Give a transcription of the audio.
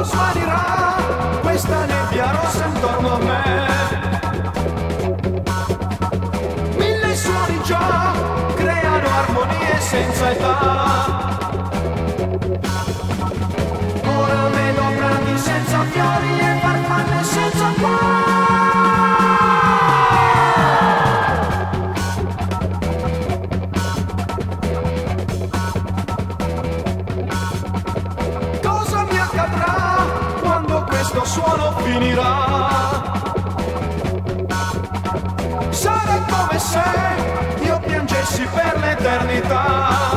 Quando svanirà questa nebbia rossa intorno a me? Mille suoni già creano armonie senza età. Finirà? Sarà come se io piangessi per l'eternità.